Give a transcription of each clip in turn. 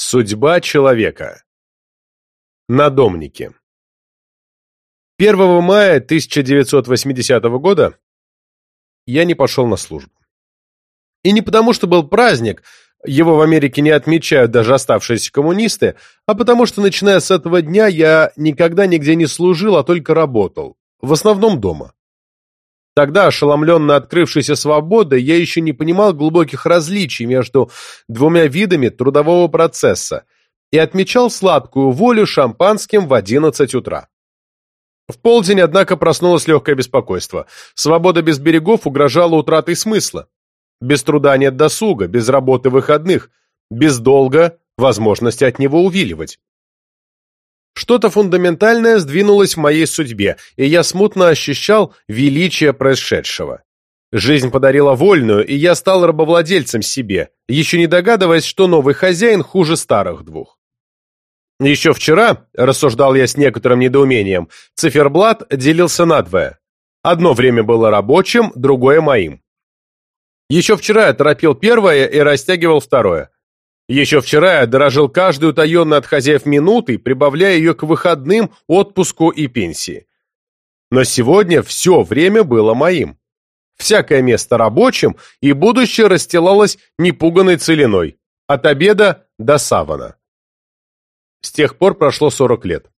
Судьба человека. Надомники. 1 мая 1980 года я не пошел на службу. И не потому, что был праздник, его в Америке не отмечают даже оставшиеся коммунисты, а потому что, начиная с этого дня, я никогда нигде не служил, а только работал, в основном дома. Тогда, ошеломленно открывшейся свободой, я еще не понимал глубоких различий между двумя видами трудового процесса и отмечал сладкую волю шампанским в 11 утра. В полдень, однако, проснулось легкое беспокойство. Свобода без берегов угрожала утратой смысла. Без труда нет досуга, без работы выходных, без долга возможности от него увиливать. Что-то фундаментальное сдвинулось в моей судьбе, и я смутно ощущал величие происшедшего. Жизнь подарила вольную, и я стал рабовладельцем себе, еще не догадываясь, что новый хозяин хуже старых двух. Еще вчера, рассуждал я с некоторым недоумением, циферблат делился надвое. Одно время было рабочим, другое моим. Еще вчера я торопил первое и растягивал второе. Еще вчера я дорожил каждую утаенно от хозяев минутой, прибавляя ее к выходным, отпуску и пенсии. Но сегодня все время было моим. Всякое место рабочим, и будущее расстилалось непуганной целиной, от обеда до савана. С тех пор прошло 40 лет.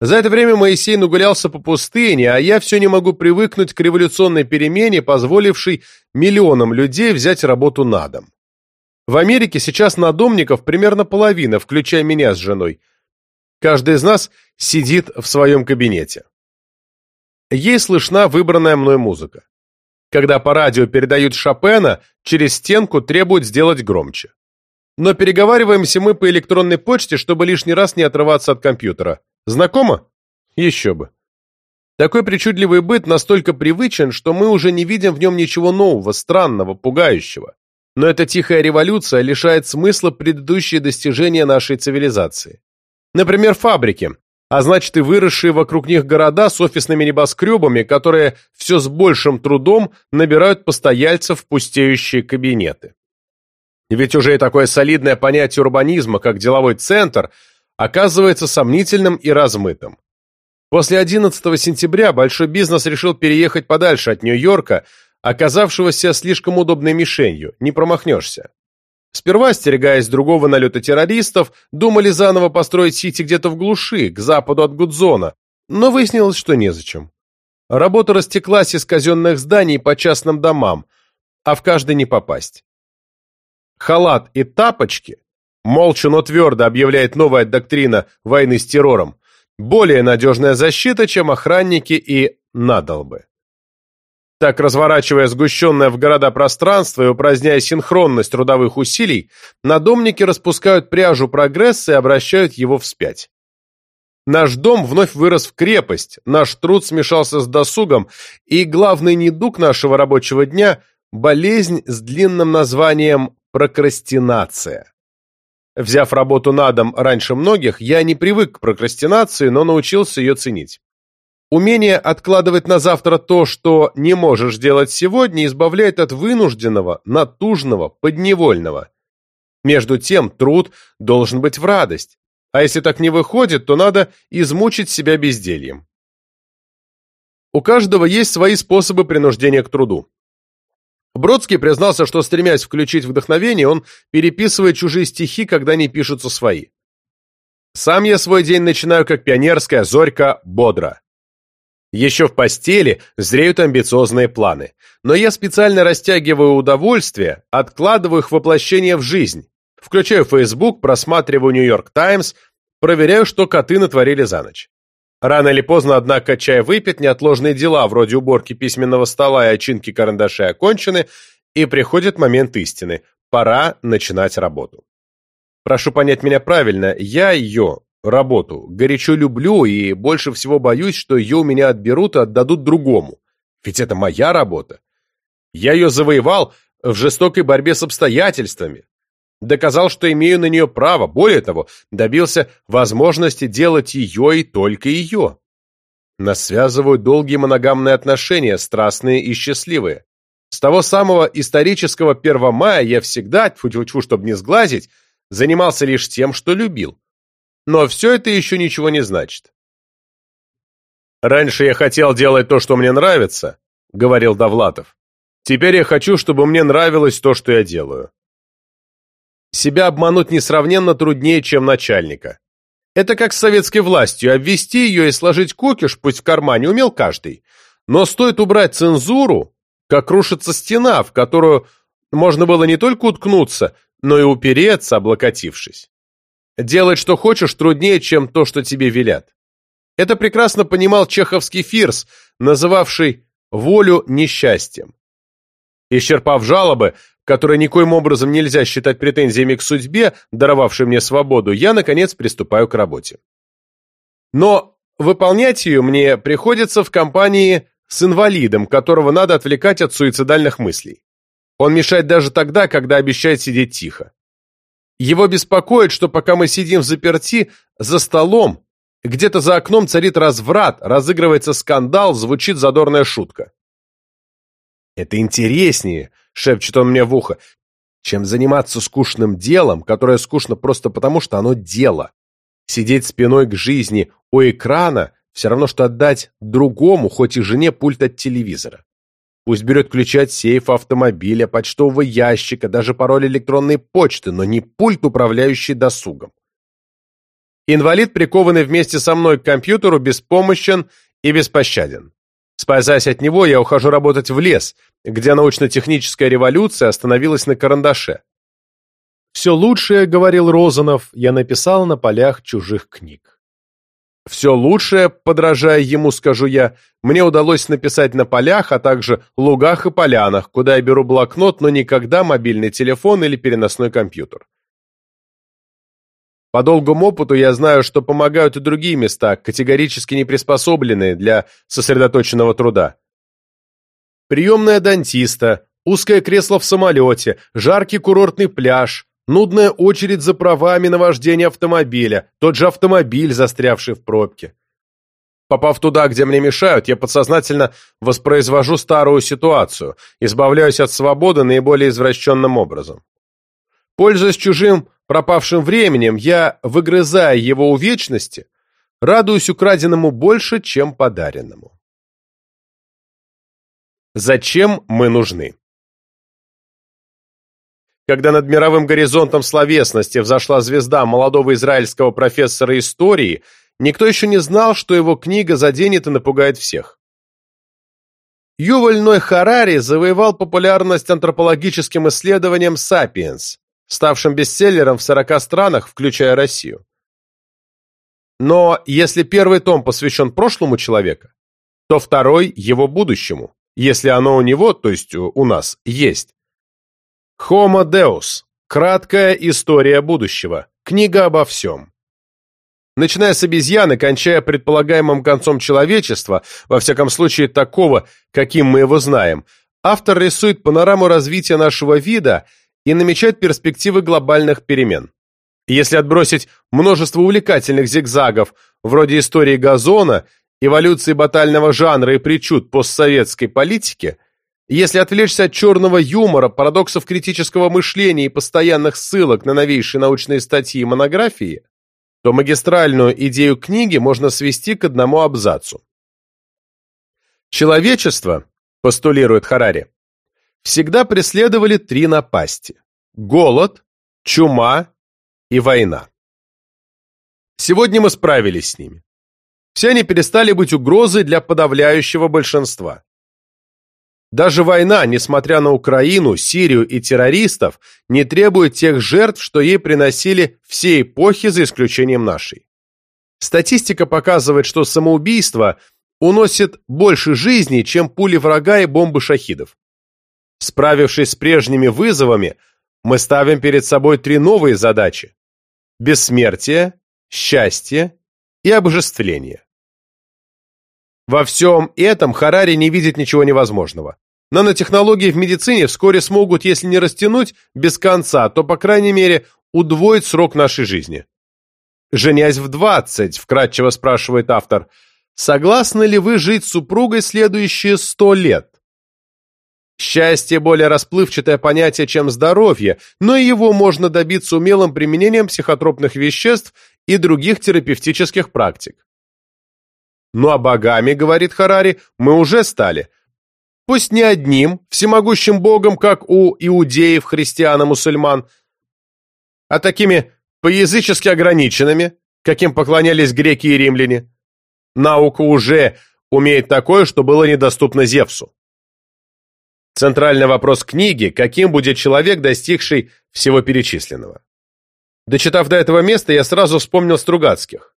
За это время Моисей нагулялся по пустыне, а я все не могу привыкнуть к революционной перемене, позволившей миллионам людей взять работу на дом. В Америке сейчас надомников примерно половина, включая меня с женой. Каждый из нас сидит в своем кабинете. Ей слышна выбранная мной музыка. Когда по радио передают Шопена, через стенку требуют сделать громче. Но переговариваемся мы по электронной почте, чтобы лишний раз не отрываться от компьютера. Знакомо? Еще бы. Такой причудливый быт настолько привычен, что мы уже не видим в нем ничего нового, странного, пугающего. Но эта тихая революция лишает смысла предыдущие достижения нашей цивилизации. Например, фабрики, а значит и выросшие вокруг них города с офисными небоскребами, которые все с большим трудом набирают постояльцев в пустеющие кабинеты. Ведь уже и такое солидное понятие урбанизма, как деловой центр, оказывается сомнительным и размытым. После 11 сентября большой бизнес решил переехать подальше от Нью-Йорка, оказавшегося слишком удобной мишенью, не промахнешься. Сперва, остерегаясь другого налета террористов, думали заново построить Сити где-то в глуши, к западу от Гудзона, но выяснилось, что незачем. Работа растеклась из казенных зданий по частным домам, а в каждый не попасть. Халат и тапочки, молча, но твердо объявляет новая доктрина войны с террором, более надежная защита, чем охранники и надолбы. Так, разворачивая сгущенное в города пространство и упраздняя синхронность трудовых усилий, надомники распускают пряжу прогресса и обращают его вспять. Наш дом вновь вырос в крепость, наш труд смешался с досугом, и главный недуг нашего рабочего дня – болезнь с длинным названием прокрастинация. Взяв работу на дом раньше многих, я не привык к прокрастинации, но научился ее ценить. Умение откладывать на завтра то, что не можешь делать сегодня, избавляет от вынужденного, натужного, подневольного. Между тем, труд должен быть в радость. А если так не выходит, то надо измучить себя бездельем. У каждого есть свои способы принуждения к труду. Бродский признался, что, стремясь включить вдохновение, он переписывает чужие стихи, когда не пишутся свои. «Сам я свой день начинаю, как пионерская зорька, бодро. Еще в постели зреют амбициозные планы. Но я специально растягиваю удовольствие, откладываю их воплощение в жизнь. Включаю Facebook, просматриваю Нью-Йорк Таймс, проверяю, что коты натворили за ночь. Рано или поздно, однако, чай выпит, неотложные дела, вроде уборки письменного стола и очинки карандашей окончены, и приходит момент истины. Пора начинать работу. Прошу понять меня правильно, я ее, работу. Горячо люблю и больше всего боюсь, что ее у меня отберут и отдадут другому. Ведь это моя работа. Я ее завоевал в жестокой борьбе с обстоятельствами. Доказал, что имею на нее право. Более того, добился возможности делать ее и только ее. Нас связывают долгие моногамные отношения, страстные и счастливые. С того самого исторического 1 мая я всегда, тьфу-тьфу-тьфу, чтобы не сглазить, занимался лишь тем, что любил. Но все это еще ничего не значит. «Раньше я хотел делать то, что мне нравится», — говорил Довлатов. «Теперь я хочу, чтобы мне нравилось то, что я делаю». Себя обмануть несравненно труднее, чем начальника. Это как с советской властью. Обвести ее и сложить кукиш, пусть в кармане, умел каждый. Но стоит убрать цензуру, как рушится стена, в которую можно было не только уткнуться, но и упереться, облокотившись. Делать, что хочешь, труднее, чем то, что тебе велят. Это прекрасно понимал чеховский Фирс, называвший волю несчастьем. Исчерпав жалобы, которые никоим образом нельзя считать претензиями к судьбе, даровавшей мне свободу, я, наконец, приступаю к работе. Но выполнять ее мне приходится в компании с инвалидом, которого надо отвлекать от суицидальных мыслей. Он мешает даже тогда, когда обещает сидеть тихо. Его беспокоит, что пока мы сидим в заперти, за столом, где-то за окном царит разврат, разыгрывается скандал, звучит задорная шутка. «Это интереснее», — шепчет он мне в ухо, чем заниматься скучным делом, которое скучно просто потому, что оно дело. Сидеть спиной к жизни у экрана все равно, что отдать другому, хоть и жене, пульт от телевизора. Пусть берет ключи от сейфа, автомобиля, почтового ящика, даже пароль электронной почты, но не пульт, управляющий досугом. Инвалид, прикованный вместе со мной к компьютеру, беспомощен и беспощаден. Спасаясь от него, я ухожу работать в лес, где научно-техническая революция остановилась на карандаше. «Все лучшее, — говорил Розанов, — я написал на полях чужих книг. Все лучшее, подражая ему, скажу я, мне удалось написать на полях, а также лугах и полянах, куда я беру блокнот, но никогда мобильный телефон или переносной компьютер. По долгому опыту я знаю, что помогают и другие места, категорически не приспособленные для сосредоточенного труда. Приемная дантиста, узкое кресло в самолете, жаркий курортный пляж, нудная очередь за правами на вождение автомобиля, тот же автомобиль, застрявший в пробке. Попав туда, где мне мешают, я подсознательно воспроизвожу старую ситуацию, избавляюсь от свободы наиболее извращенным образом. Пользуясь чужим пропавшим временем, я, выгрызая его у вечности, радуюсь украденному больше, чем подаренному. Зачем мы нужны? Когда над мировым горизонтом словесности взошла звезда молодого израильского профессора истории, никто еще не знал, что его книга заденет и напугает всех. Юваль Ной Харари завоевал популярность антропологическим исследованием «Сапиенс», ставшим бестселлером в 40 странах, включая Россию. Но если первый том посвящен прошлому человека, то второй – его будущему, если оно у него, то есть у нас, есть. Homo Deus – краткая история будущего, книга обо всем. Начиная с обезьяны, кончая предполагаемым концом человечества, во всяком случае такого, каким мы его знаем, автор рисует панораму развития нашего вида – и намечать перспективы глобальных перемен. Если отбросить множество увлекательных зигзагов, вроде истории газона, эволюции батального жанра и причуд постсоветской политики, если отвлечься от черного юмора, парадоксов критического мышления и постоянных ссылок на новейшие научные статьи и монографии, то магистральную идею книги можно свести к одному абзацу. Человечество, постулирует Харари, всегда преследовали три напасти – голод, чума и война. Сегодня мы справились с ними. Все они перестали быть угрозой для подавляющего большинства. Даже война, несмотря на Украину, Сирию и террористов, не требует тех жертв, что ей приносили все эпохи, за исключением нашей. Статистика показывает, что самоубийство уносит больше жизней, чем пули врага и бомбы шахидов. Справившись с прежними вызовами, мы ставим перед собой три новые задачи – бессмертие, счастье и обожествление. Во всем этом Харари не видит ничего невозможного. Нанотехнологии в медицине вскоре смогут, если не растянуть без конца, то, по крайней мере, удвоить срок нашей жизни. «Женясь в двадцать», – вкратчиво спрашивает автор, – «согласны ли вы жить с супругой следующие сто лет?» Счастье – более расплывчатое понятие, чем здоровье, но его можно добиться умелым применением психотропных веществ и других терапевтических практик. Ну а богами, говорит Харари, мы уже стали. Пусть не одним, всемогущим богом, как у иудеев, христиан и мусульман, а такими поязычески ограниченными, каким поклонялись греки и римляне. Наука уже умеет такое, что было недоступно Зевсу. Центральный вопрос книги – каким будет человек, достигший всего перечисленного. Дочитав до этого места, я сразу вспомнил Стругацких.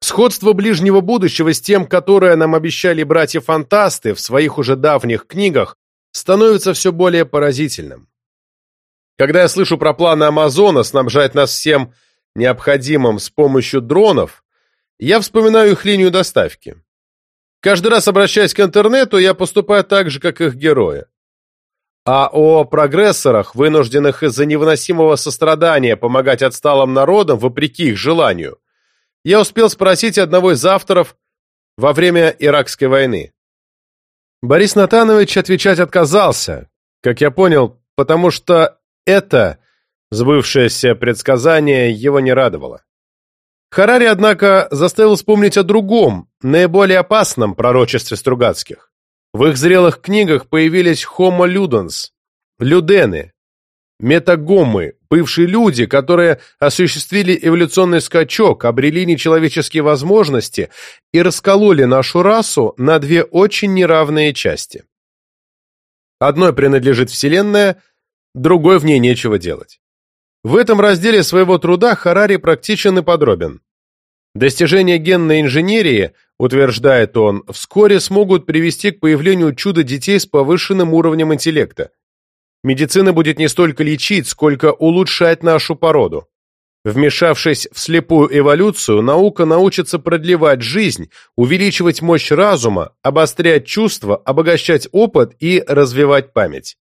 Сходство ближнего будущего с тем, которое нам обещали братья-фантасты в своих уже давних книгах, становится все более поразительным. Когда я слышу про планы Амазона снабжать нас всем необходимым с помощью дронов, я вспоминаю их линию доставки. Каждый раз, обращаясь к интернету, я поступаю так же, как их герои. А о прогрессорах, вынужденных из-за невыносимого сострадания помогать отсталым народам вопреки их желанию, я успел спросить одного из авторов во время Иракской войны. Борис Натанович отвечать отказался, как я понял, потому что это сбывшееся предсказание его не радовало. Харари, однако, заставил вспомнить о другом, наиболее опасном пророчестве Стругацких. В их зрелых книгах появились Homo ludens, людены, метагомы, бывшие люди, которые осуществили эволюционный скачок, обрели нечеловеческие возможности и раскололи нашу расу на две очень неравные части. Одной принадлежит Вселенная, другой в ней нечего делать. В этом разделе своего труда Харари практичен и подробен. Достижения генной инженерии, утверждает он, вскоре смогут привести к появлению чудо-детей с повышенным уровнем интеллекта. Медицина будет не столько лечить, сколько улучшать нашу породу. Вмешавшись в слепую эволюцию, наука научится продлевать жизнь, увеличивать мощь разума, обострять чувства, обогащать опыт и развивать память.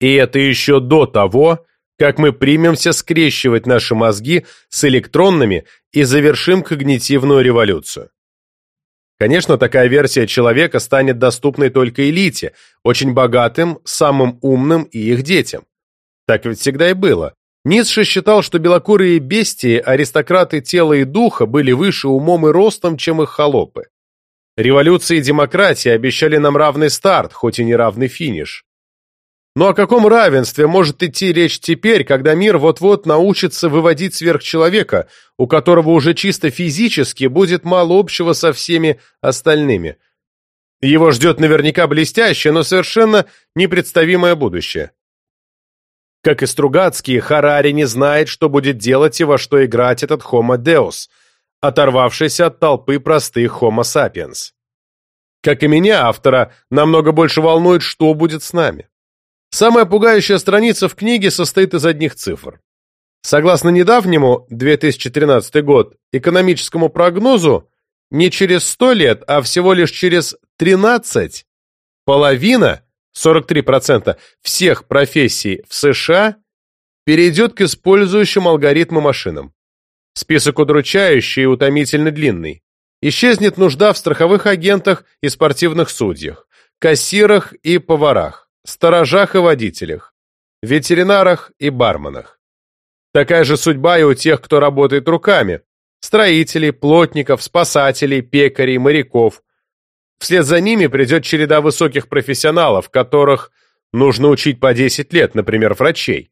И это еще до того, как мы примемся скрещивать наши мозги с электронными и завершим когнитивную революцию. Конечно, такая версия человека станет доступной только элите, очень богатым, самым умным и их детям. Так ведь всегда и было. Ницше считал, что белокурые бестии, аристократы тела и духа, были выше умом и ростом, чем их холопы. Революция и демократия обещали нам равный старт, хоть и не равный финиш. Но о каком равенстве может идти речь теперь, когда мир вот-вот научится выводить сверхчеловека, у которого уже чисто физически будет мало общего со всеми остальными? Его ждет наверняка блестящее, но совершенно непредставимое будущее. Как и Стругацкий, Харари не знает, что будет делать и во что играть этот Homo Deus, оторвавшийся от толпы простых Homo sapiens. Как и меня, автора, намного больше волнует, что будет с нами. Самая пугающая страница в книге состоит из одних цифр. Согласно недавнему, 2013 год, экономическому прогнозу, не через 100 лет, а всего лишь через 13, половина, 43% всех профессий в США перейдет к использующим алгоритмы машинам. Список удручающий и утомительно длинный. Исчезнет нужда в страховых агентах и спортивных судьях, кассирах и поварах сторожах и водителях, ветеринарах и барменах. Такая же судьба и у тех, кто работает руками, строителей, плотников, спасателей, пекарей, моряков. Вслед за ними придет череда высоких профессионалов, которых нужно учить по 10 лет, например, врачей.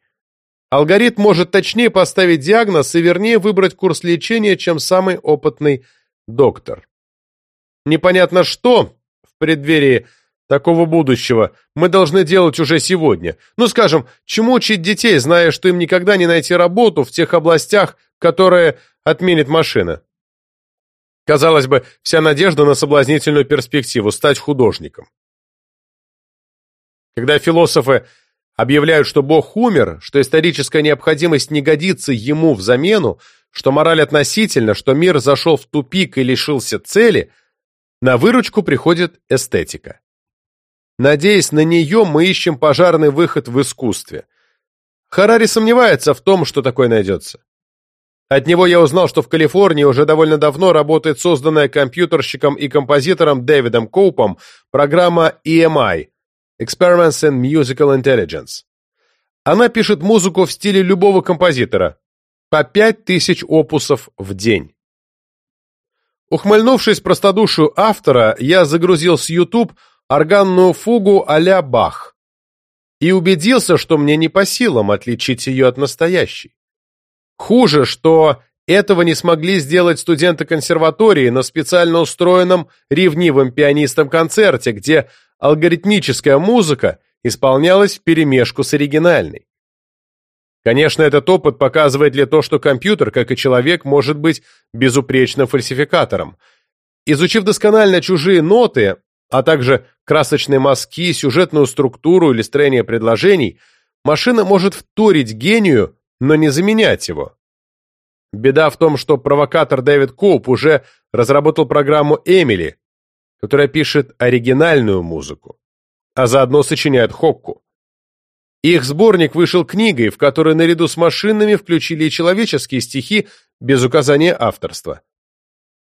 Алгоритм может точнее поставить диагноз и вернее выбрать курс лечения, чем самый опытный доктор. Непонятно что в преддверии Такого будущего мы должны делать уже сегодня. Ну, скажем, чему учить детей, зная, что им никогда не найти работу в тех областях, которые отменит машина? Казалось бы, вся надежда на соблазнительную перспективу – стать художником. Когда философы объявляют, что Бог умер, что историческая необходимость не годится ему в замену, что мораль относительно, что мир зашел в тупик и лишился цели, на выручку приходит эстетика. Надеясь на нее, мы ищем пожарный выход в искусстве. Харари сомневается в том, что такое найдется. От него я узнал, что в Калифорнии уже довольно давно работает созданная компьютерщиком и композитором Дэвидом Коупом программа EMI Experiments in Musical Intelligence. Она пишет музыку в стиле любого композитора, по пять тысяч опусов в день. Ухмыльнувшись простодушию автора, я загрузил с YouTube органную фугу а-ля Бах и убедился, что мне не по силам отличить ее от настоящей. Хуже, что этого не смогли сделать студенты консерватории на специально устроенном ревнивым пианистом-концерте, где алгоритмическая музыка исполнялась вперемешку с оригинальной. Конечно, этот опыт показывает ли то, что компьютер, как и человек, может быть безупречным фальсификатором. Изучив досконально чужие ноты, а также красочные мазки, сюжетную структуру или строение предложений, машина может вторить гению, но не заменять его. Беда в том, что провокатор Дэвид Коуп уже разработал программу «Эмили», которая пишет оригинальную музыку, а заодно сочиняет хокку. Их сборник вышел книгой, в которой наряду с машинами включили и человеческие стихи без указания авторства.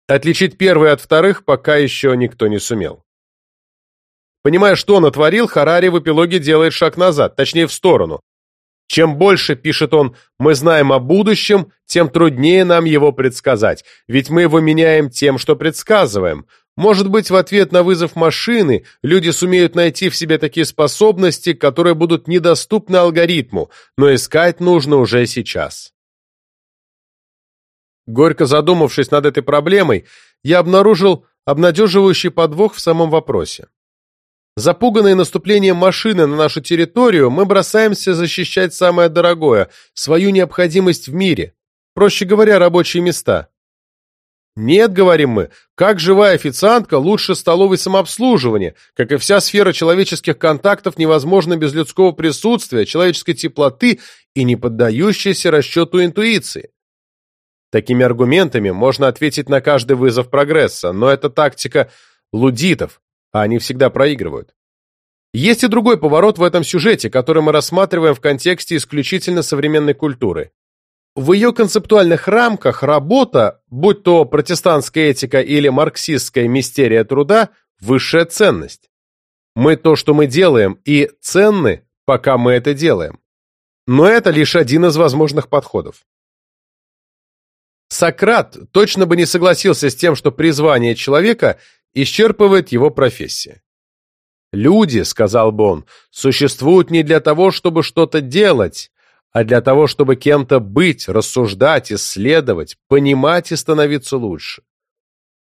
Отличить первые от вторых пока еще никто не сумел. Понимая, что натворил, Харари в эпилоге делает шаг назад, точнее в сторону. Чем больше, пишет он, мы знаем о будущем, тем труднее нам его предсказать, ведь мы его меняем тем, что предсказываем. Может быть, в ответ на вызов машины люди сумеют найти в себе такие способности, которые будут недоступны алгоритму, но искать нужно уже сейчас. Горько задумавшись над этой проблемой, я обнаружил обнадеживающий подвох в самом вопросе. Запуганные наступлением машины на нашу территорию, мы бросаемся защищать самое дорогое – свою необходимость в мире, проще говоря, рабочие места. Нет, говорим мы, как живая официантка лучше столовой самообслуживания, как и вся сфера человеческих контактов невозможна без людского присутствия, человеческой теплоты и не поддающейся расчету интуиции. Такими аргументами можно ответить на каждый вызов прогресса, но это тактика лудитов, а они всегда проигрывают. Есть и другой поворот в этом сюжете, который мы рассматриваем в контексте исключительно современной культуры. В ее концептуальных рамках работа, будь то протестантская этика или марксистская мистерия труда, высшая ценность. Мы то, что мы делаем, и ценны, пока мы это делаем. Но это лишь один из возможных подходов. Сократ точно бы не согласился с тем, что призвание человека исчерпывает его профессия. «Люди, — сказал бы он, — существуют не для того, чтобы что-то делать, а для того, чтобы кем-то быть, рассуждать, исследовать, понимать и становиться лучше.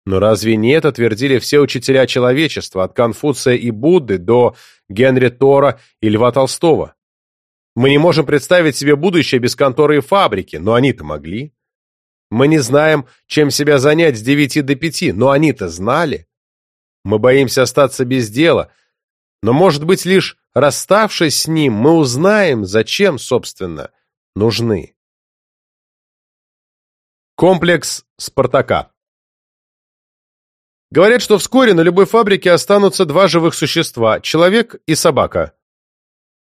Но разве не это твердили все учителя человечества, от Конфуция и Будды до Генри Тора и Льва Толстого? Мы не можем представить себе будущее без конторы и фабрики, но они-то могли. Мы не знаем, чем себя занять с девяти до пяти, но они-то знали. Мы боимся остаться без дела, но, может быть, лишь расставшись с ним, мы узнаем, зачем, собственно, нужны. Комплекс Спартака Говорят, что вскоре на любой фабрике останутся два живых существа – человек и собака.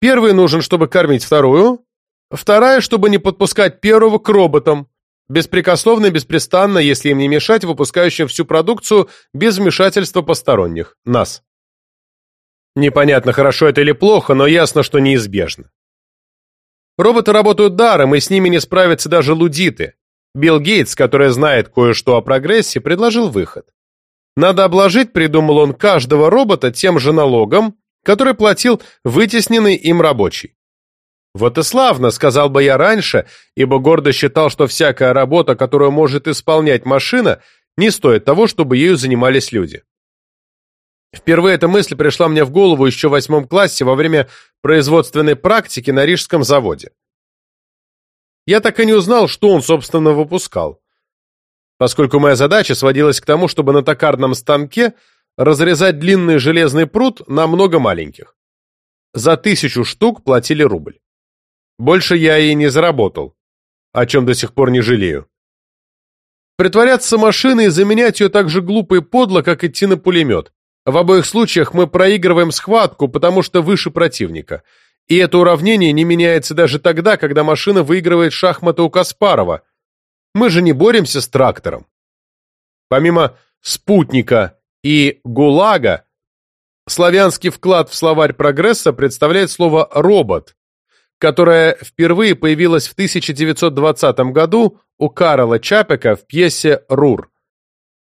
Первый нужен, чтобы кормить вторую, вторая, чтобы не подпускать первого к роботам, беспрекословно и беспрестанно, если им не мешать, выпускающим всю продукцию без вмешательства посторонних – нас. Непонятно, хорошо это или плохо, но ясно, что неизбежно. Роботы работают даром, и с ними не справятся даже лудиты. Билл Гейтс, который знает кое-что о прогрессе, предложил выход. Надо обложить, придумал он, каждого робота тем же налогом, который платил вытесненный им рабочий. Вот и славно, сказал бы я раньше, ибо гордо считал, что всякая работа, которую может исполнять машина, не стоит того, чтобы ею занимались люди. Впервые эта мысль пришла мне в голову еще в восьмом классе во время производственной практики на Рижском заводе. Я так и не узнал, что он, собственно, выпускал. Поскольку моя задача сводилась к тому, чтобы на токарном станке разрезать длинный железный пруд на много маленьких. За тысячу штук платили рубль. Больше я и не заработал, о чем до сих пор не жалею. Притворяться машиной и заменять ее так же глупо и подло, как идти на пулемет. В обоих случаях мы проигрываем схватку, потому что выше противника. И это уравнение не меняется даже тогда, когда машина выигрывает шахматы у Каспарова. Мы же не боремся с трактором. Помимо спутника и ГУЛАГа, Славянский вклад в словарь прогресса представляет слово «робот», которое впервые появилось в 1920 году у Карла Чапека в пьесе «Рур».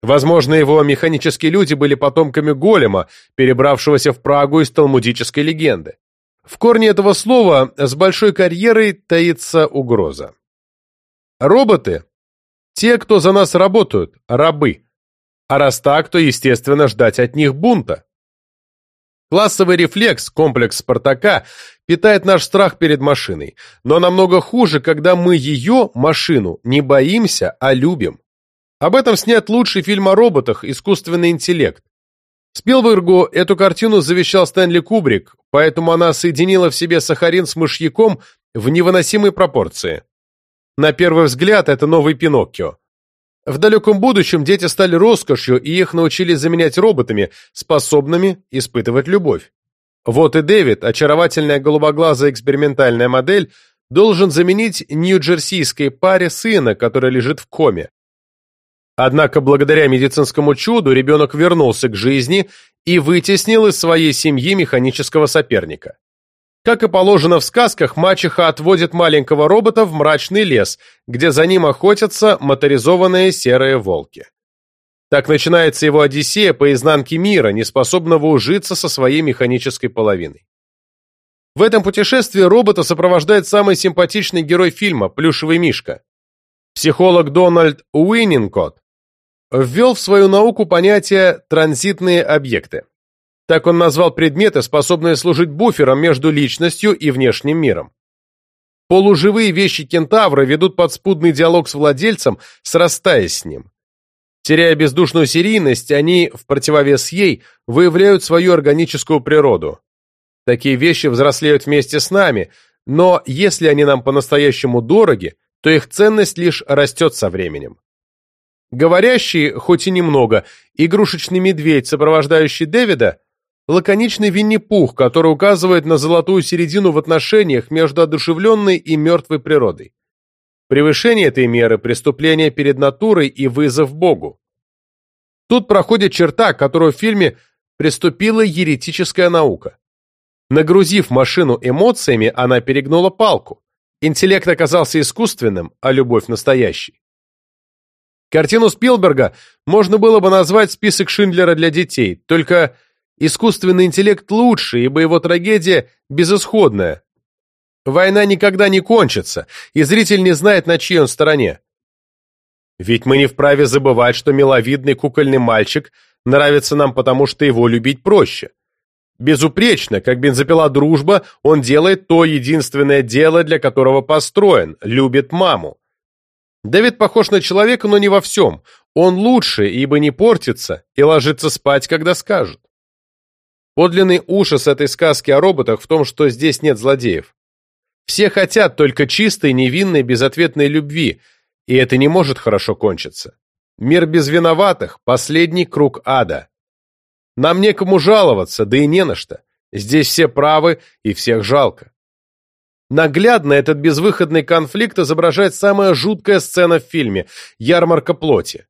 Возможно, его механические люди были потомками голема, перебравшегося в Прагу из талмудической легенды. В корне этого слова с большой карьерой таится угроза. Роботы – те, кто за нас работают, рабы. А раз так, то, естественно, ждать от них бунта. Классовый рефлекс, комплекс Спартака, питает наш страх перед машиной. Но намного хуже, когда мы ее, машину, не боимся, а любим. Об этом снят лучший фильм о роботах «Искусственный интеллект». Спилбергу эту картину завещал Стэнли Кубрик, поэтому она соединила в себе сахарин с мышьяком в невыносимой пропорции. На первый взгляд, это новый Пиноккио. В далеком будущем дети стали роскошью, и их научили заменять роботами, способными испытывать любовь. Вот и Дэвид, очаровательная голубоглазая экспериментальная модель, должен заменить нью-джерсийской паре сына, который лежит в коме. Однако благодаря медицинскому чуду ребенок вернулся к жизни и вытеснил из своей семьи механического соперника. Как и положено в сказках, мачеха отводит маленького робота в мрачный лес, где за ним охотятся моторизованные серые волки. Так начинается его одиссея по изнанке мира, неспособного ужиться со своей механической половиной. В этом путешествии робота сопровождает самый симпатичный герой фильма – Плюшевый Мишка. Психолог Дональд Уиннинкот ввел в свою науку понятие «транзитные объекты». Так он назвал предметы, способные служить буфером между личностью и внешним миром. Полуживые вещи кентавра ведут подспудный диалог с владельцем, срастаясь с ним. Теряя бездушную серийность, они, в противовес ей, выявляют свою органическую природу. Такие вещи взрослеют вместе с нами, но если они нам по-настоящему дороги, то их ценность лишь растет со временем. Говорящий, хоть и немного, игрушечный медведь, сопровождающий Дэвида, лаконичный Винни-Пух, который указывает на золотую середину в отношениях между одушевленной и мертвой природой. Превышение этой меры – преступление перед натурой и вызов Богу. Тут проходит черта, которую в фильме приступила еретическая наука. Нагрузив машину эмоциями, она перегнула палку. Интеллект оказался искусственным, а любовь настоящей. Картину Спилберга можно было бы назвать «Список Шиндлера для детей», только искусственный интеллект лучше, ибо его трагедия безысходная. Война никогда не кончится, и зритель не знает, на чьей он стороне. Ведь мы не вправе забывать, что миловидный кукольный мальчик нравится нам потому, что его любить проще. Безупречно, как бензопила дружба, он делает то единственное дело, для которого построен, любит маму. Дэвид похож на человека, но не во всем. Он лучше, ибо не портится, и ложится спать, когда скажут. Подлинный ужас этой сказки о роботах в том, что здесь нет злодеев. Все хотят только чистой, невинной, безответной любви, и это не может хорошо кончиться. Мир без виноватых – последний круг ада. Нам некому жаловаться, да и не на что. Здесь все правы, и всех жалко. Наглядно этот безвыходный конфликт изображает самая жуткая сцена в фильме – ярмарка плоти.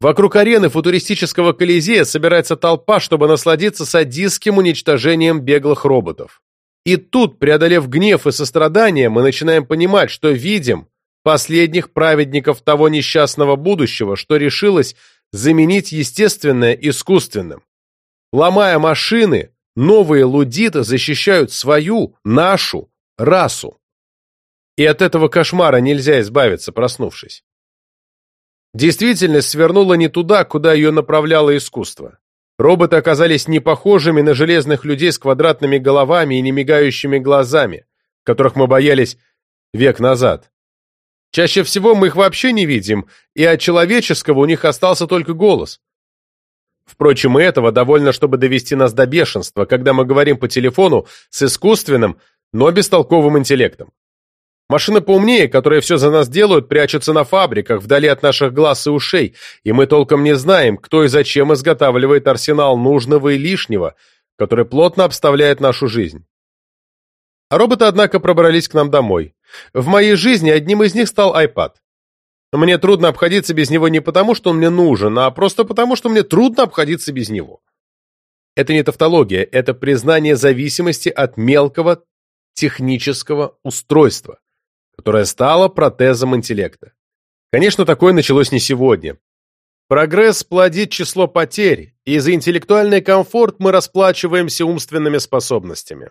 Вокруг арены футуристического Колизея собирается толпа, чтобы насладиться садистским уничтожением беглых роботов. И тут, преодолев гнев и сострадание, мы начинаем понимать, что видим последних праведников того несчастного будущего, что решилось заменить естественное искусственным. Ломая машины, новые лудиты защищают свою, нашу, расу. И от этого кошмара нельзя избавиться, проснувшись. Действительность свернула не туда, куда ее направляло искусство. Роботы оказались не похожими на железных людей с квадратными головами и немигающими глазами, которых мы боялись век назад. Чаще всего мы их вообще не видим, и от человеческого у них остался только голос. Впрочем, и этого довольно, чтобы довести нас до бешенства, когда мы говорим по телефону с искусственным, но бестолковым интеллектом. Машины поумнее, которые все за нас делают, прячутся на фабриках, вдали от наших глаз и ушей, и мы толком не знаем, кто и зачем изготавливает арсенал нужного и лишнего, который плотно обставляет нашу жизнь. А роботы, однако, пробрались к нам домой. В моей жизни одним из них стал iPad. Мне трудно обходиться без него не потому, что он мне нужен, а просто потому, что мне трудно обходиться без него. Это не тавтология, это признание зависимости от мелкого технического устройства, которое стало протезом интеллекта. Конечно, такое началось не сегодня. Прогресс плодит число потерь, и за интеллектуальный комфорт мы расплачиваемся умственными способностями.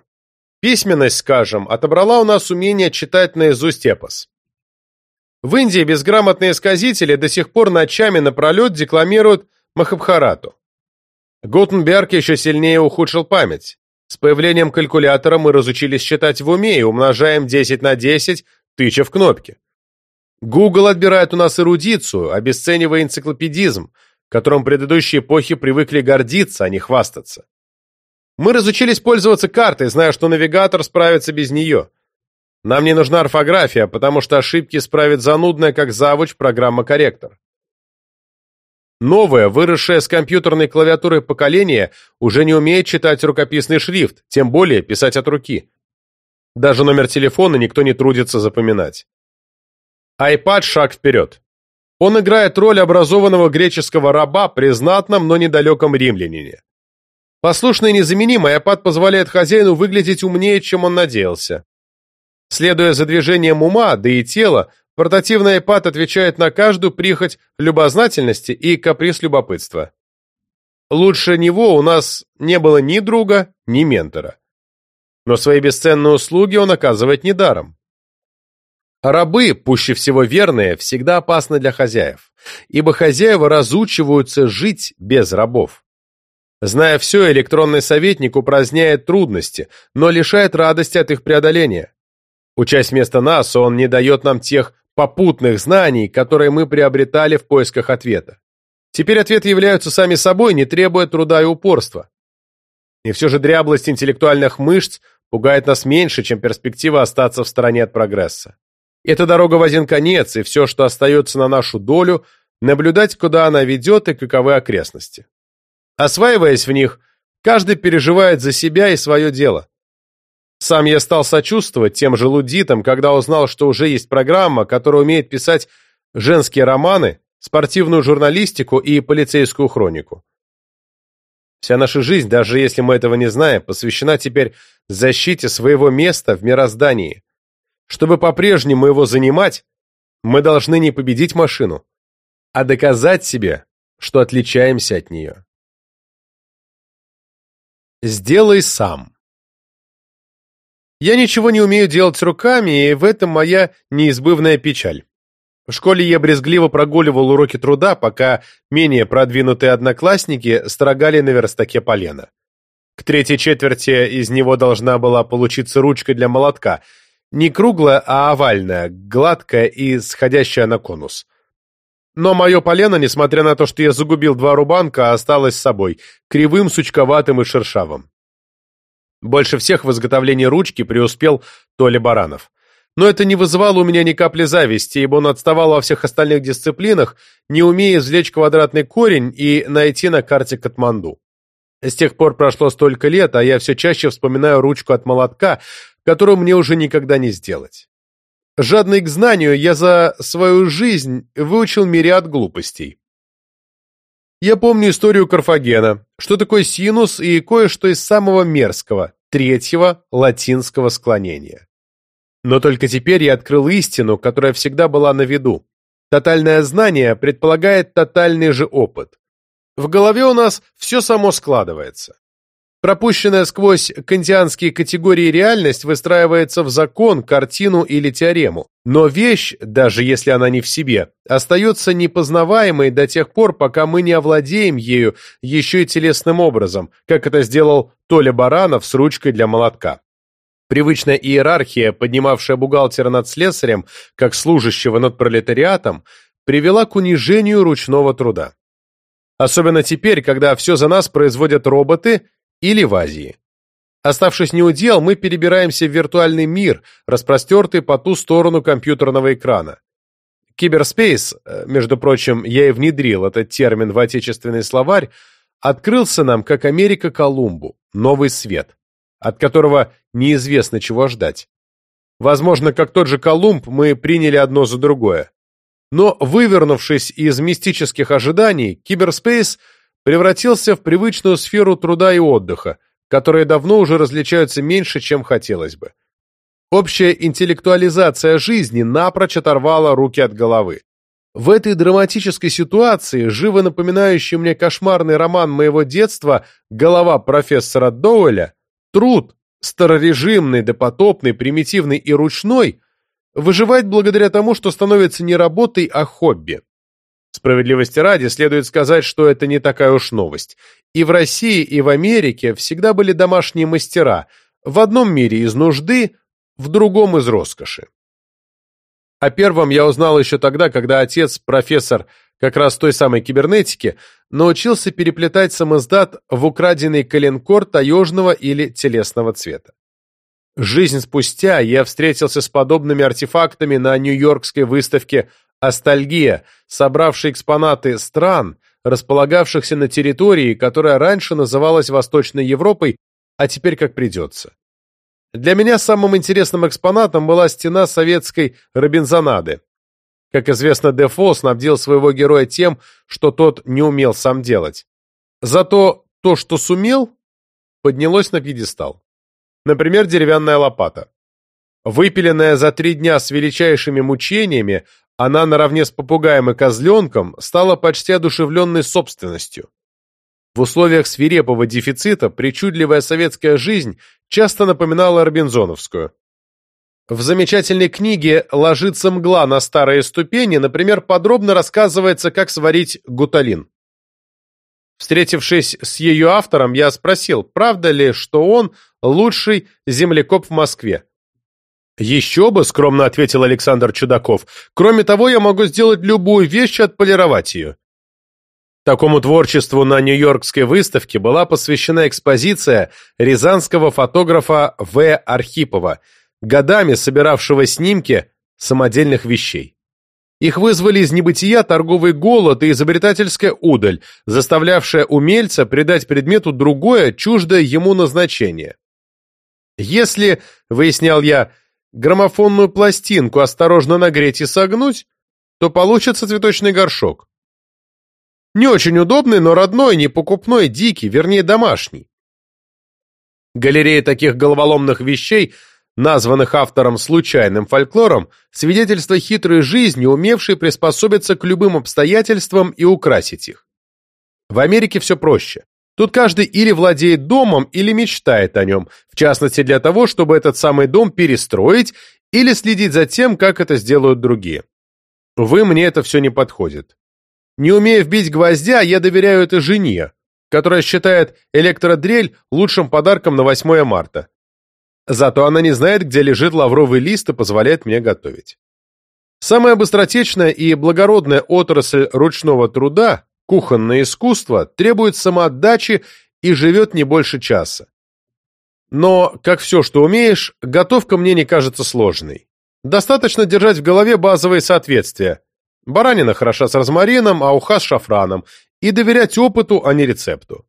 Письменность, скажем, отобрала у нас умение читать наизусть эпос. В Индии безграмотные сказители до сих пор ночами напролет декламируют Махабхарату. Гутенберг еще сильнее ухудшил память. С появлением калькулятора мы разучились считать в уме и умножаем 10 на 10, тыча в кнопки. Google отбирает у нас эрудицию, обесценивая энциклопедизм, которым предыдущие эпохи привыкли гордиться, а не хвастаться. Мы разучились пользоваться картой, зная, что навигатор справится без нее. Нам не нужна орфография, потому что ошибки исправит занудная, как завуч, программа-корректор. Новое, выросшее с компьютерной клавиатурой поколение, уже не умеет читать рукописный шрифт, тем более писать от руки. Даже номер телефона никто не трудится запоминать iPad шаг вперед. Он играет роль образованного греческого раба при знатном, но недалеком римлянине. Послушный и незаменимый, iPad позволяет хозяину выглядеть умнее, чем он надеялся. Следуя за движением ума, да и тела, портативный iPad отвечает на каждую прихоть любознательности и каприз любопытства. Лучше него у нас не было ни друга, ни ментора. Но свои бесценные услуги он оказывает недаром. Рабы, пуще всего верные, всегда опасны для хозяев, ибо хозяева разучиваются жить без рабов. Зная все, электронный советник упраздняет трудности, но лишает радости от их преодоления. Учась вместо нас, он не дает нам тех попутных знаний, которые мы приобретали в поисках ответа. Теперь ответы являются сами собой, не требуя труда и упорства. И все же дряблость интеллектуальных мышц пугает нас меньше, чем перспектива остаться в стороне от прогресса. Эта дорога в один конец, и все, что остается на нашу долю, наблюдать, куда она ведет и каковы окрестности. Осваиваясь в них, каждый переживает за себя и свое дело. Сам я стал сочувствовать тем же лудитам, когда узнал, что уже есть программа, которая умеет писать женские романы, спортивную журналистику и полицейскую хронику. Вся наша жизнь, даже если мы этого не знаем, посвящена теперь защите своего места в мироздании, чтобы по-прежнему его занимать, мы должны не победить машину, а доказать себе, что отличаемся от нее. Сделай сам. Я ничего не умею делать руками, и в этом моя неизбывная печаль. В школе я брезгливо прогуливал уроки труда, пока менее продвинутые одноклассники строгали на верстаке полено. К третьей четверти из него должна была получиться ручка для молотка – не круглая, а овальная, гладкая и сходящая на конус. Но мое полено, несмотря на то, что я загубил два рубанка, осталось с собой, кривым, сучковатым и шершавым. Больше всех в изготовлении ручки преуспел Толя Баранов. Но это не вызывало у меня ни капли зависти, ибо он отставал во всех остальных дисциплинах, не умея извлечь квадратный корень и найти на карте Катманду. С тех пор прошло столько лет, а я все чаще вспоминаю ручку от молотка, которую мне уже никогда не сделать. Жадный к знанию, я за свою жизнь выучил мириад глупостей. Я помню историю Карфагена, что такое синус и кое-что из самого мерзкого, третьего латинского склонения. Но только теперь я открыл истину, которая всегда была на виду. Тотальное знание предполагает тотальный же опыт. В голове у нас все само складывается. Пропущенная сквозь кантианские категории реальность выстраивается в закон, картину или теорему. Но вещь, даже если она не в себе, остается непознаваемой до тех пор, пока мы не овладеем ею еще и телесным образом, как это сделал Толя Баранов с ручкой для молотка. Привычная иерархия, поднимавшая бухгалтера над слесарем, как служащего над пролетариатом, привела к унижению ручного труда. Особенно теперь, когда все за нас производят роботы или в Азии. Оставшись не у дел, мы перебираемся в виртуальный мир, распростертый по ту сторону компьютерного экрана. Киберспейс, э, между прочим, я и внедрил этот термин в отечественный словарь, открылся нам как Америка Колумбу, новый свет, от которого неизвестно чего ждать. Возможно, как тот же Колумб, мы приняли одно за другое. Но, вывернувшись из мистических ожиданий, киберспейс превратился в привычную сферу труда и отдыха, которые давно уже различаются меньше, чем хотелось бы. Общая интеллектуализация жизни напрочь оторвала руки от головы. В этой драматической ситуации, живо напоминающей мне кошмарный роман моего детства «Голова профессора Доуэля», труд, старорежимный, допотопный, примитивный и ручной, выживает благодаря тому, что становится не работой, а хобби. Справедливости ради, следует сказать, что это не такая уж новость. И в России, и в Америке всегда были домашние мастера, в одном мире из нужды, в другом из роскоши. О первом я узнал еще тогда, когда отец, профессор как раз той самой кибернетики, научился переплетать самоздат в украденный коленкор таежного или телесного цвета. Жизнь спустя я встретился с подобными артефактами на Нью-Йоркской выставке «Астальгия», собравшей экспонаты стран, располагавшихся на территории, которая раньше называлась Восточной Европой, а теперь как придется. Для меня самым интересным экспонатом была стена советской Робинзонады. Как известно, Дефо снабдил своего героя тем, что тот не умел сам делать. Зато то, что сумел, поднялось на пьедестал. Например, деревянная лопата. Выпиленная за три дня с величайшими мучениями, она наравне с попугаем и козленком стала почти одушевленной собственностью. В условиях свирепого дефицита причудливая советская жизнь часто напоминала Робинзоновскую. В замечательной книге «Ложится мгла на старые ступени», например, подробно рассказывается, как сварить гуталин. Встретившись с ее автором, я спросил, правда ли, что он лучший землекоп в Москве. «Еще бы», — скромно ответил Александр Чудаков. «Кроме того, я могу сделать любую вещь и отполировать ее». Такому творчеству на Нью-Йоркской выставке была посвящена экспозиция рязанского фотографа В. Архипова, годами собиравшего снимки самодельных вещей. Их вызвали из небытия торговый голод и изобретательская удаль, заставлявшая умельца придать предмету другое, чуждое ему назначение. Если, выяснял я, граммофонную пластинку осторожно нагреть и согнуть, то получится цветочный горшок. Не очень удобный, но родной, не покупной, дикий, вернее домашний. Галерея таких головоломных вещей, названных автором случайным фольклором, свидетельство хитрой жизни, умевшей приспособиться к любым обстоятельствам и украсить их. В Америке все проще. Тут каждый или владеет домом, или мечтает о нем, в частности для того, чтобы этот самый дом перестроить или следить за тем, как это сделают другие. Увы, мне это все не подходит. Не умея вбить гвоздя, я доверяю это жене, которая считает электродрель лучшим подарком на 8 марта. Зато она не знает, где лежит лавровый лист и позволяет мне готовить. Самая быстротечная и благородная отрасль ручного труда Кухонное искусство требует самоотдачи и живет не больше часа. Но, как все, что умеешь, готовка мне не кажется сложной. Достаточно держать в голове базовые соответствия. Баранина хороша с розмарином, а уха с шафраном. И доверять опыту, а не рецепту.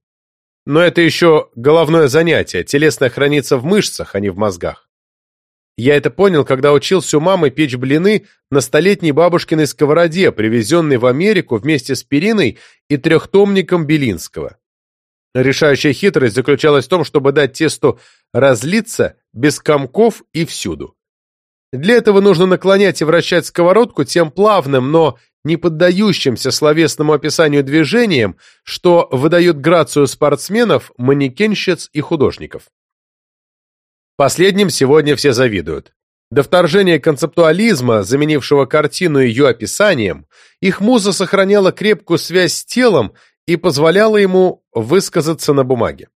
Но это еще головное занятие, телесное хранится в мышцах, а не в мозгах. Я это понял, когда учился у мамы печь блины на столетней бабушкиной сковороде, привезенной в Америку вместе с периной и трехтомником Белинского. Решающая хитрость заключалась в том, чтобы дать тесту разлиться без комков и всюду. Для этого нужно наклонять и вращать сковородку тем плавным, но не поддающимся словесному описанию движением, что выдает грацию спортсменов, манекенщиц и художников. Последним сегодня все завидуют. До вторжения концептуализма, заменившего картину ее описанием, их муза сохраняла крепкую связь с телом и позволяла ему высказаться на бумаге.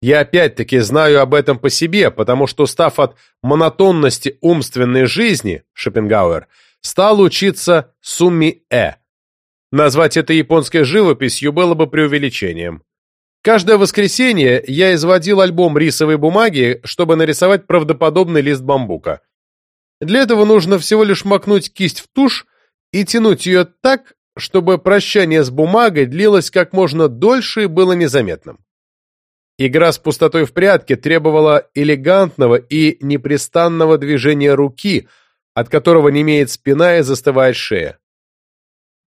Я опять-таки знаю об этом по себе, потому что, став от монотонности умственной жизни, Шопенгауэр, стал учиться сумми-э. Назвать это японской живописью было бы преувеличением. Каждое воскресенье я изводил альбом рисовой бумаги, чтобы нарисовать правдоподобный лист бамбука. Для этого нужно всего лишь макнуть кисть в тушь и тянуть ее так, чтобы прощание с бумагой длилось как можно дольше и было незаметным. Игра с пустотой в прятки требовала элегантного и непрестанного движения руки, от которого не имеет спина и застывает шея.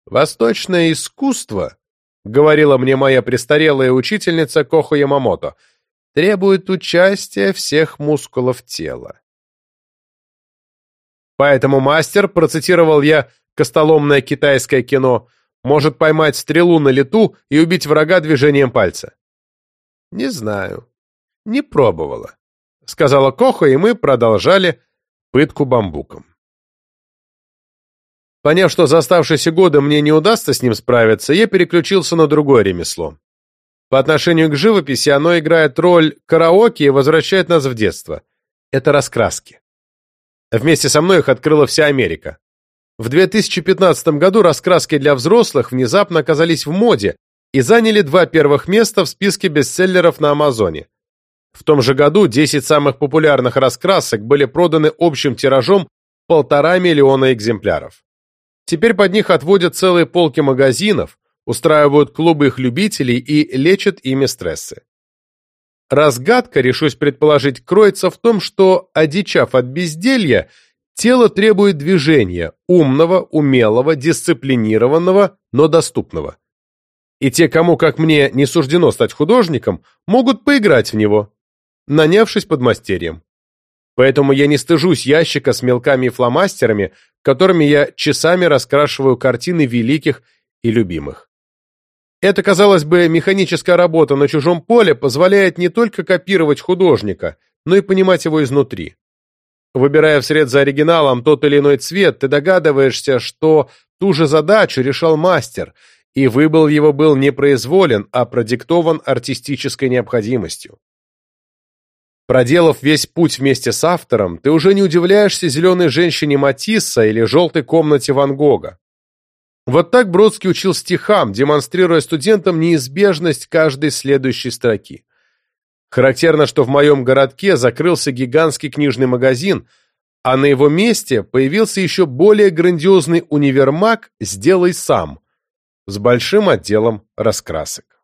Восточное искусство говорила мне моя престарелая учительница Кохо Ямамото, требует участия всех мускулов тела. Поэтому мастер, процитировал я костоломное китайское кино, может поймать стрелу на лету и убить врага движением пальца. Не знаю. Не пробовала. Сказала Коха, и мы продолжали пытку бамбуком. Поняв, что за оставшиеся годы мне не удастся с ним справиться, я переключился на другое ремесло. По отношению к живописи оно играет роль караоке и возвращает нас в детство. Это раскраски. Вместе со мной их открыла вся Америка. В 2015 году раскраски для взрослых внезапно оказались в моде и заняли два первых места в списке бестселлеров на Амазоне. В том же году 10 самых популярных раскрасок были проданы общим тиражом полтора миллиона экземпляров. Теперь под них отводят целые полки магазинов, устраивают клубы их любителей и лечат ими стрессы. Разгадка, решусь предположить, кроется в том, что, одичав от безделья, тело требует движения, умного, умелого, дисциплинированного, но доступного. И те, кому, как мне, не суждено стать художником, могут поиграть в него, нанявшись под мастерьем. Поэтому я не стыжусь ящика с мелками и фломастерами, которыми я часами раскрашиваю картины великих и любимых. Эта, казалось бы, механическая работа на чужом поле позволяет не только копировать художника, но и понимать его изнутри. Выбирая вслед за оригиналом тот или иной цвет, ты догадываешься, что ту же задачу решал мастер, и выбор его был не произволен, а продиктован артистической необходимостью. Проделав весь путь вместе с автором, ты уже не удивляешься зеленой женщине Матисса или желтой комнате Ван Гога. Вот так Бродский учил стихам, демонстрируя студентам неизбежность каждой следующей строки. Характерно, что в моем городке закрылся гигантский книжный магазин, а на его месте появился еще более грандиозный универмаг «Сделай сам» с большим отделом раскрасок.